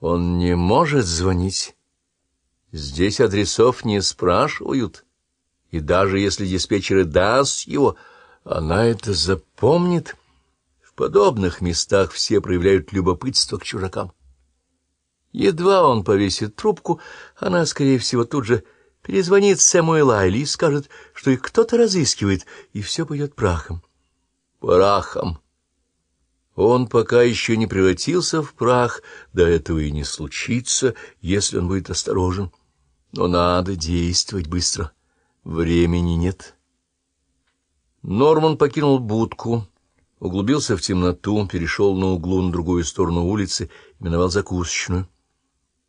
Он не может звонить. Здесь адресов не спрашивают. И даже если диспетчер и даст его, она это запомнит. В подобных местах все проявляют любопытство к чужакам. Едва он повесит трубку, она, скорее всего, тут же перезвонит Сэму Элайли и скажет, что их кто-то разыскивает, и все пойдет прахом. Прахом. Он пока еще не превратился в прах, до этого и не случится, если он будет осторожен. Но надо действовать быстро. Времени нет. Норман покинул будку, углубился в темноту, перешел на углу на другую сторону улицы миновал закусочную.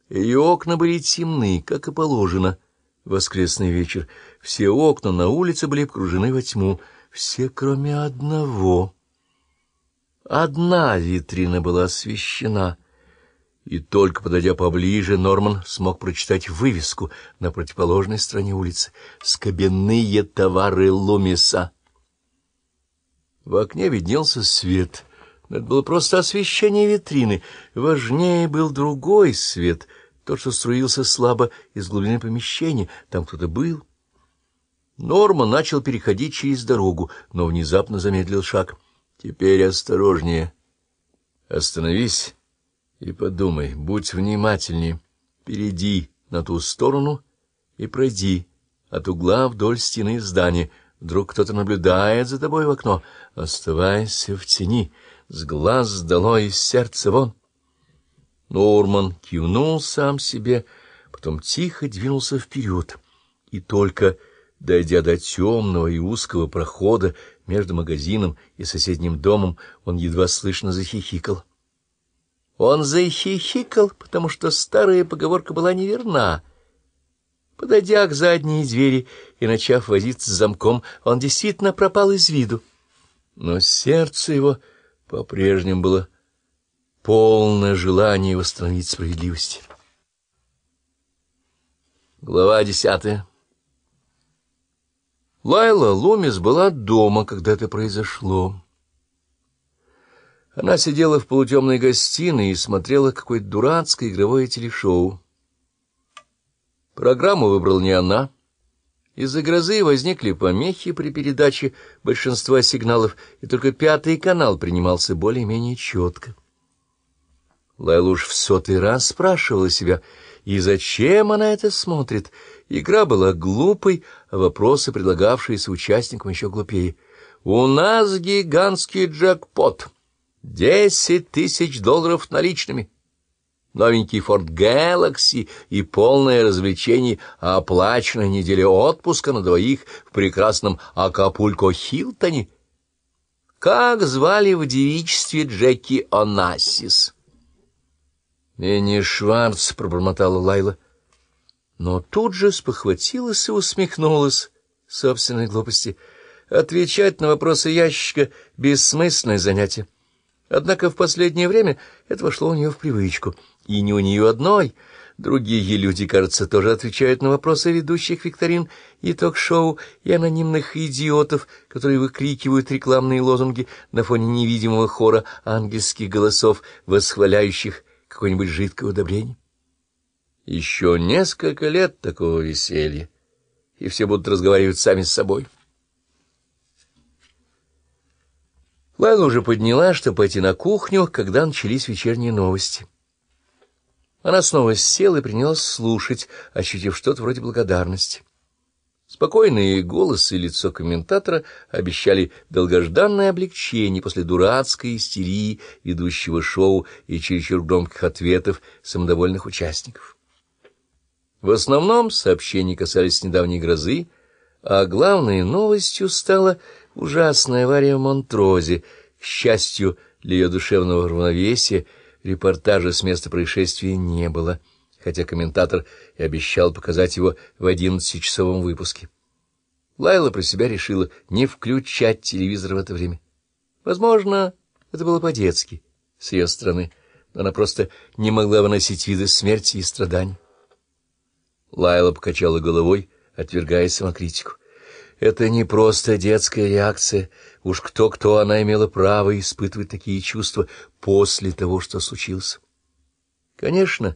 Ее окна были темны, как и положено. Воскресный вечер. Все окна на улице были погружены во тьму, все кроме одного — Одна витрина была освещена, и только подойдя поближе, Норман смог прочитать вывеску на противоположной стороне улицы «Скобяные товары Лумиса». В окне виднелся свет, это было просто освещение витрины. Важнее был другой свет, тот, что струился слабо из глубины помещения, там кто-то был. Норман начал переходить через дорогу, но внезапно замедлил шаг — Теперь осторожнее. Остановись и подумай, будь внимательнее. Перейди на ту сторону и пройди от угла вдоль стены здания. Вдруг кто-то наблюдает за тобой в окно. Оставайся в тени, с глаз долой, из сердца вон. Норман кивнул сам себе, потом тихо двинулся вперед, и только, дойдя до темного и узкого прохода, между магазином и соседним домом он едва слышно захихикал. Он захихикал, потому что старая поговорка была неверна. Подойдя к задней двери и начав возиться с замком, он действительно пропал из виду. Но сердце его по-прежнему было полное желание восстановить справедливость. Глава десятая Лайла Лумис была дома, когда это произошло. Она сидела в полутемной гостиной и смотрела какое-то дурацкое игровое телешоу. Программу выбрал не она. Из-за грозы возникли помехи при передаче большинства сигналов, и только пятый канал принимался более-менее четко. Лайла уж в сотый раз спрашивала себя, и зачем она это смотрит, Игра была глупой, а вопросы, предлагавшиеся участникам, еще глупее. «У нас гигантский джекпот. Десять тысяч долларов наличными. Новенький Форд Galaxy и полное развлечение, а оплаченная неделя отпуска на двоих в прекрасном Акапулько-Хилтоне. Как звали в девичестве Джеки Онассис?» «Энни Шварц», — пробормотала Лайла, — но тут же спохватилась и усмехнулась собственной глупости. Отвечать на вопросы ящика — бессмысленное занятие. Однако в последнее время это вошло у нее в привычку. И не у нее одной. Другие люди, кажется, тоже отвечают на вопросы ведущих викторин и ток-шоу, и анонимных идиотов, которые выкрикивают рекламные лозунги на фоне невидимого хора ангельских голосов, восхваляющих какое-нибудь жидкое удобрение. Еще несколько лет такого веселья, и все будут разговаривать сами с собой. Лайла уже подняла, чтобы пойти на кухню, когда начались вечерние новости. Она снова села и принялась слушать, ощутив что-то вроде благодарности. Спокойный голос и лицо комментатора обещали долгожданное облегчение после дурацкой истерии ведущего шоу и чересчур громких ответов самодовольных участников. В основном сообщения касались недавней грозы, а главной новостью стала ужасная авария в Монтрозе. К счастью, для ее душевного равновесия репортажа с места происшествия не было, хотя комментатор и обещал показать его в одиннадцатичасовом выпуске. Лайла про себя решила не включать телевизор в это время. Возможно, это было по-детски с ее стороны, но она просто не могла выносить виды смерти и страданий. Лайла покачала головой, отвергая самокритику. Это не просто детская реакция. Уж кто-кто она имела право испытывать такие чувства после того, что случилось. Конечно,